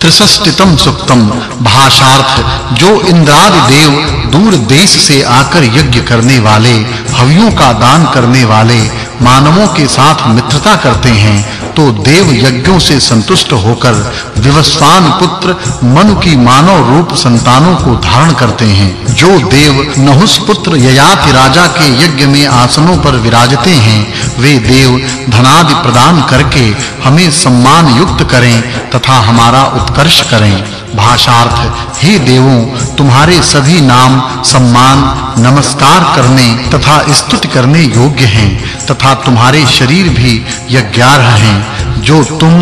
त्रिषष्टितम सुक्तम भाषार्थ, जो इंद्रादि देव दूर देश से आकर यज्ञ करने वाले, हवियों का दान करने वाले, मानवों के साथ मित्रता करते हैं तो देव यज्ञों से संतुष्ट होकर विवस्वान पुत्र मनु की मानव रूप संतानों को धारण करते हैं। जो देव नहुस पुत्र ययाति राजा के यज्ञ में आसनों पर विराजते हैं, वे देव धनादि प्रदान करके हमें सम्मान युक्त करें तथा हमारा उत्कर्ष करें। भाषार्थ, हे देवों, तुम्हारे सभी नाम, सम्मान, नमस्कार करने तथा स्तुति करने योग्य हैं, तथा तुम्हारे शरीर भी यज्ञार्ह हैं। जो तुम,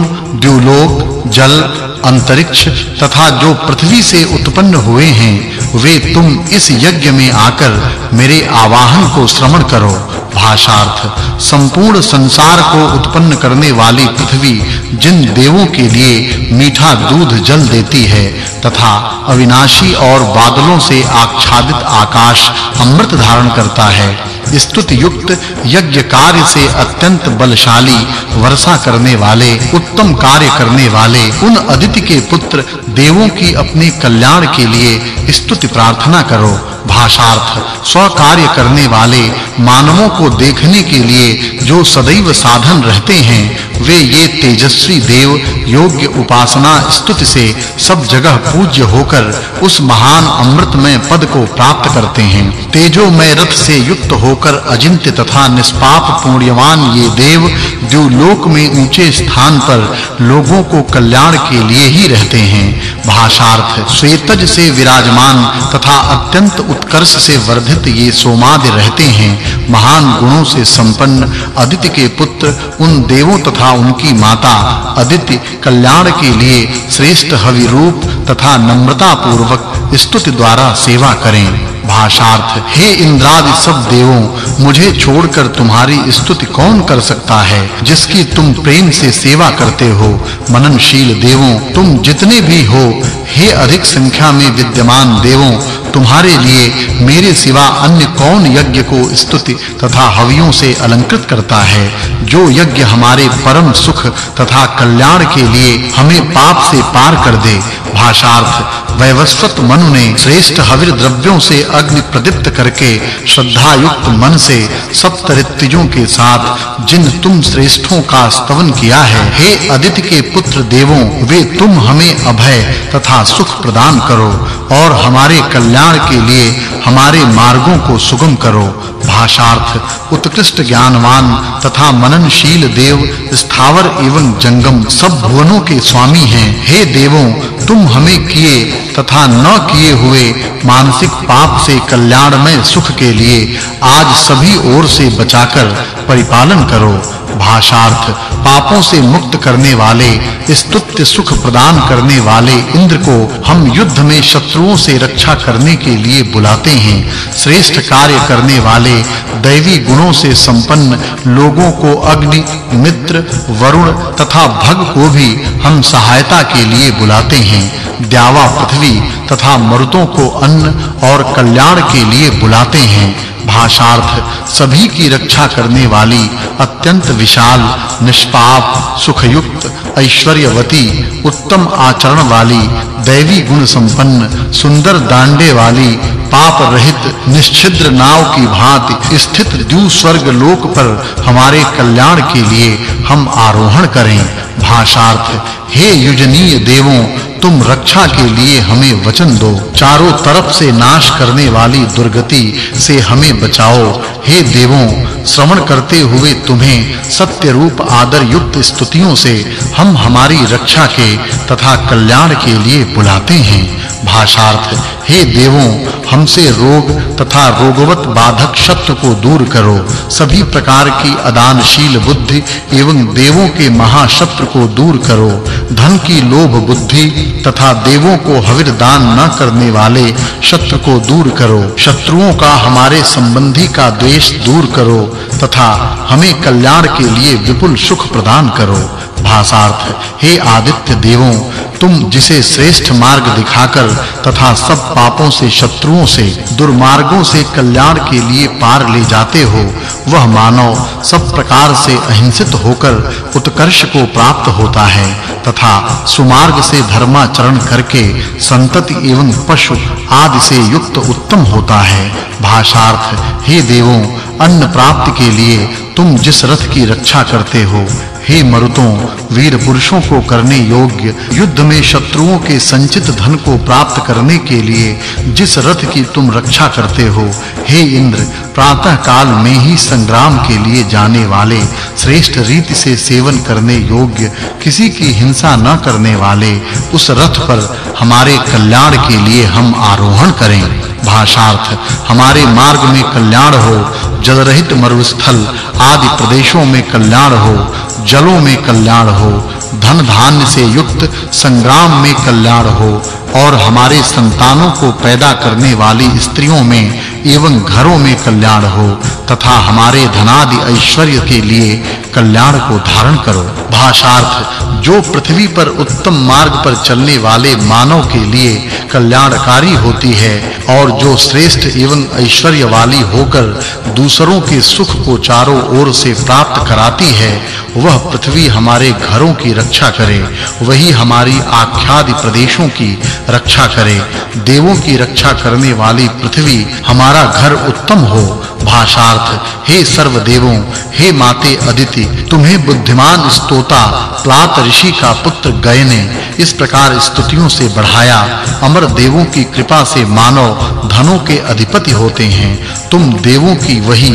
द्युलोक, जल, अंतरिक्ष तथा जो पृथ्वी से उत्पन्न हुए हैं, वे तुम इस यज्ञ में आकर मेरे आवाहन को श्रवण करो। भाषार्थ, संपूर्ण संसार को उत्पन्न करने वाली पृथ्वी जिन देवों के लिए मीठा दूध जल देती है, तथा अविनाशी और बादलों से आच्छादित आकाश अमृत धारण करता है स्तुति युक्त यज्ञ कार्य से अत्यंत बलशाली वर्षा करने वाले, उत्तम कार्य करने वाले, उन अदिति के पुत्र देवों की अपने कल्याण के लिए स्तुति प्रार्थना करो। भाषार्थ स्व कार्य करने वाले मानवों को देखने के लिए जो सदैव साधन रहते हैं, वे ये तेजस्वी देव योग्य उपासना स्तुति से सब जगह पूज्य होकर उस महान अमृतमय पद को प्राप्त करते हैं। तेजो में रथ से युक्त होकर अजिंत्य तथा निष्पाप पुण्यवान ये देव जो लोक में ऊँचे स्थान पर लोगों को कल्याण के लिए ही रहते हैं, भाषार्थ श्वेतज से विराजमान तथा अत्यंत उत्कर्ष से वर्धित ये सोमादि रहते हैं, महान गुणों से संपन्न अदिति के पुत्र, उन देवों तथा उनकी माता अदिति कल्याण के लिए श्रेष्ठ हवि रूप तथा नम्रता पूर्वक स्तुति द्वारा सेवा करें। भाषार्थ, हे इंद्रादि सब देवों, मुझे छोड़कर तुम्हारी स्तुति कौन कर सकता है? जिसकी तुम प्रेम से सेवा करते हो, मननशील देवों, तुम जितने भी हो, हे अधिक संख्या में विद्यमान देवों, तुम्हारे लिए मेरे सिवा अन्य कौन यज्ञ को स्तुति तथा हवियों से अलंकृत करता है? जो यज्ञ हमारे परम सुख तथा कल्याण के लिए हमें पाप से पार कर दे। भाषार्थ वैवस्वत मनु ने श्रेष्ठ हविर द्रव्यों से अग्नि प्रदीप्त करके श्रद्धा युक्त मन से सप्त ऋतुजों के साथ जिन तुम श्रेष्ठों का स्तवन किया है, हे अदिति के पुत्र देवों, वे तुम हमें अभय तथा सुख प्रदान करो और हमारे कल्याण के लिए हमारे मार्गों को सुगम करो। भाषार्थ, उत्कृष्ट ज्ञानवान तथा मननशील देव, स्थावर एवं जंगम सब भुवनों के स्वामी हैं। हे देवों, तुम हमें किए तथा न किए हुए मानसिक पाप से कल्याणमय सुख के लिए आज सभी ओर से बचाकर परिपालन करो। भाषार्थ, पापों से मुक्त करने वाले, स्तुत्य सुख प्रदान करने वाले इंद्र को हम युद्ध में शत्रुओं से रक्षा करने के लिए बुलाते हैं। श्रेष्ठ कार्य करने वाले दैवी गुणों से संपन्न लोगों को अग्नि, मित्र, वरुण तथा भग को भी हम सहायता के लिए बुलाते हैं। द्यावा पृथ्वी तथा मरुतों को अन्न और कल्याण के लिए बुलाते हैं। भाषार्थ, सभी की रक्षा करने वाली अत्यंत विशाल, निष्पाप, सुखयुक्त, ऐश्वर्यवती, उत्तम आचरण वाली, दैवी गुण संपन्न, सुंदर दांडे वाली पाप रहित निश्चिद्र नाव की भांति स्थित द्यू स्वर्ग लोक पर हमारे कल्याण के लिए हम आरोहण करें। भाषार्थ, हे युजनीय देवों, तुम रक्षा के लिए हमें वचन दो। चारों तरफ़ से नाश करने वाली दुर्गति से हमें बचाओ। हे देवों, श्रवण करते हुए तुम्हें सत्य रूप आदर युक्त स्तुतियों से हम हमारी रक्षा के तथा कल्याण के लिए बुलाते हैं। भाषार्थ, हे देवों हमसे रोग तथा रोगवत बाधक शत्रु को दूर करो। सभी प्रकार की अदानशील बुद्धि एवं देवों के महाशत्रु को दूर करो। धन की लोभ बुद्धि तथा देवों को हविर दान न करने वाले शत्रु को दूर करो। शत्रुओं का हमारे संबंधी का द्वेष दूर करो तथा हमें कल्याण के लिए विपुल सुख प्रदान करो। भाषार्थ। हे आदित्य देवों, तुम जिसे श्रेष्ठ मार्ग दिखाकर तथा सब पापों से, शत्रुओं से, दुर्मार्गों से, कल्याण के लिए पार ले जाते हो, वह मानव सब प्रकार से अहिंसित होकर उत्कर्ष को प्राप्त होता है तथा सुमार्ग से धर्माचरण करके संतति एवं पशु आदि से युक्त उत्तम होता है। भाषार्थ, हे देवों, अन्न प्राप्ति के लिए तुम जिस रथ की रक्षा करते हो हे मरुतों, वीर पुरुषों को करने योग्य, युद्ध में शत्रुओं के संचित धन को प्राप्त करने के लिए जिस रथ की तुम रक्षा करते हो, हे इंद्र प्रातः काल में ही संग्राम के लिए जाने वाले, श्रेष्ठ रीति से सेवन करने योग्य, किसी की हिंसा न करने वाले, उस रथ पर हमारे कल्याण के लिए हम आरोहण करें। भाषार्थ, हमारे मार्ग में कल्याण हो जल रहित मरुस्थल आदि प्रदेशों में कल्याण हो जलों में कल्याण हो, धन धान्य से युक्त, संग्राम में कल्याण हो, और हमारे संतानों को पैदा करने वाली स्त्रियों में एवं घरों में कल्याण हो, तथा हमारे धनादि ऐश्वर्य के लिए कल्याण को धारण करो। भाषार्थ, जो पृथ्वी पर उत्तम मार्ग पर चलने वाले मानव के लिए कल्याणकारी होती है और जो श्रेष्ठ एवं ऐश्वर्य वाली होकर दूसरों के सुख को चारों ओर से प्राप्त कराती है, वह पृथ्वी हमारे घरों की रक्षा करे, वही हमारी आख्यादि प्रदेशों की रक्षा करे, देवों की रक्षा करने वाली पृथ्वी हमारा घर उत्तम हो। भाषार्थ, हे सर्व देवों हे माते अदिति तुम्हें बुद्धिमान स्तोता प्लात ऋषि का पुत्र गय ने इस प्रकार स्तुतियों से बढ़ाया, अमर देवों की कृपा से मानव धनों के अधिपति होते हैं। तुम देवों की वही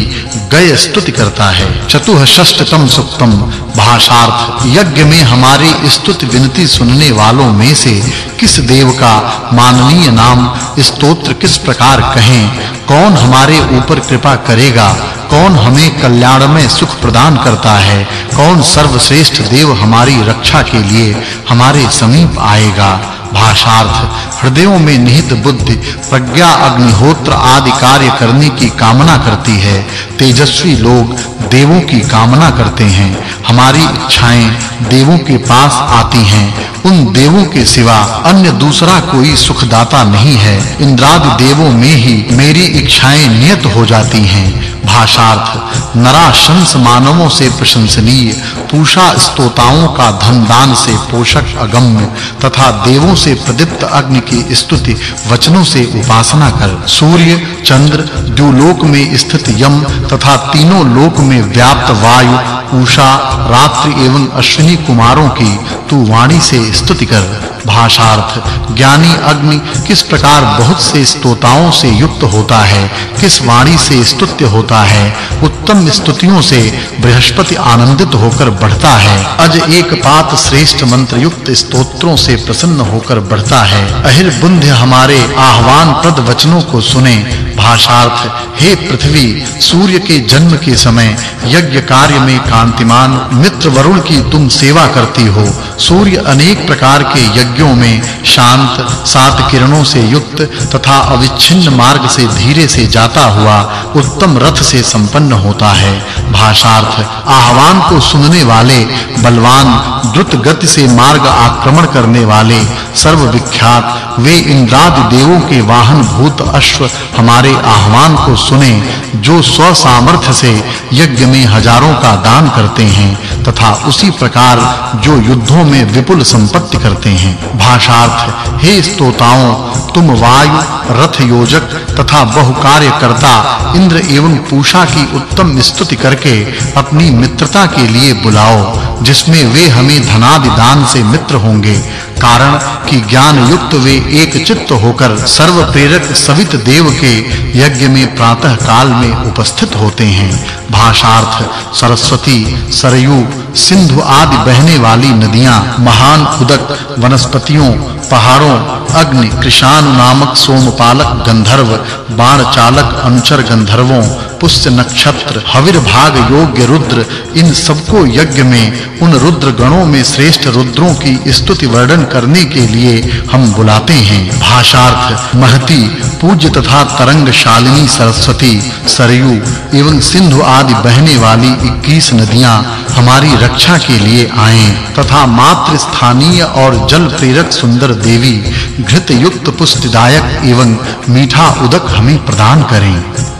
गय स्तुति करता है। चतुःषष्टतम सुक्तम, भाषार्थ, यज्ञ में हमारी स्तुति विनती सुनने वालों में से किस देव का माननीय नाम स्तोत्र किस प्रकार कहें? कौन हमारे ऊपर कृपा करेगा? कौन हमें कल्याण में सुख प्रदान करता है? कौन सर्वश्रेष्ठ देव हमारी रक्षा के लिए हमारे समीप आएगा। भाषार्थ, हृदयों में निहित बुद्धि, प्रज्ञा, अग्निहोत्र आदि कार्य करने की कामना करती है। तेजस्वी लोग देवों की कामना करते हैं। हमारी इच्छाएँ देवों के पास आती हैं। उन देवों के सिवा अन्य दूसरा कोई सुखदाता नहीं है। इंद्रादि देवों में ही मेरी इच्छाएँ नियत हो जाती हैं। भाषार्थ, नराशंस मानवों से प्रशंसनीय पूषा स्तोताओं का धन दान से पोषक अगम्य, तथा देवों से प्रदीप्त अग्नि की स्तुति, वचनों से उपासना कर, सूर्य, चंद्र, द्युलोक में स्थित यम, तथा तीनों लोक में व्याप्त वायु उषा रात्रि एवं अश्विनी कुमारों की, तू वाणी से स्तुति कर। भाषार्थ, ज्ञानी अग्नि किस प्रकार बहुत से स्तोताओं से युक्त होता है, किस वाणी से स्तुत्य होता है, उत्तम स्तुतियों से बृहस्पति आनंदित होकर बढ़ता है, अज एक पात श्रेष्ठ मंत्र युक्त स्तोत्रों से प्रसन्न होकर बढ़ता है। अहिर बुंध्य हमारे आह्वान प्रद वचनों को सुने भाषार्थ, हे पृथ्वी, सूर्य के जन्म के समय यज्ञ कार्य में कांतिमान, मित्र वरुण की तुम सेवा करती हो। सूर्य अनेक प्रकार के यज्ञों में शांत, सात किरणों से युक्त तथा अविच्छिन्न मार्ग से धीरे से जाता हुआ उत्तम रथ से संपन्न होता है। भाषार्थ, आह्वान को सुनने वाले, बलवान, द्रुत गति से मार्ग आक्रमण करने वाले, सर्वविख्यात वे इंद्रादि देवों के वाहन भूत अश्व हमारे आह्वान को सुने, जो स्व सामर्थ्य से यज्ञ में हज़ारों का दान करते हैं, तथा उसी प्रकार जो युद्धों में विपुल संपत्ति करते हैं। भाषार्थ, हे स्तोताओं, तुम वायु रथ योजक तथा बहुकार्य करता इंद्र एवं पूषा की उत्तम स्तुति करके अपनी मित्रता के लिए बुलाओ, जिसमें वे हमें धनादि दान से मित्र होंगे। कारण कि ज्ञान युक्त वे एक चित्त होकर सर्व प्रेरक सवित देव के यज्ञ में प्रातः काल में उपस्थित होते हैं। भाषार्थ, सरस्वती, सरयू, सिंधु आदि बहने वाली नदियाँ, महान उदक, वनस्पतियों, पहाड़ों, अग्नि कृषान नामक सोमपालक गंधर्व, बाण चालक अनुचर गंधर्वों पुष्य नक्षत्र हविर भाग योग्य रुद्र, इन सबको यज्ञ में, उन रुद्र गणों में श्रेष्ठ रुद्रों की स्तुति वर्णन करने के लिए हम बुलाते हैं। भाषार्थ, महती, पूज्य तथा तरंग शालिनी सरस्वती, सरयू एवं सिंधु आदि बहने वाली 21 नदियाँ हमारी रक्षा के लिए आएँ, तथा मात्र स्थानीय और जल प्रेरक सुंदर देवी घृत युक्त पुष्टिदायक एवं मीठा उदक हमें प्रदान करें।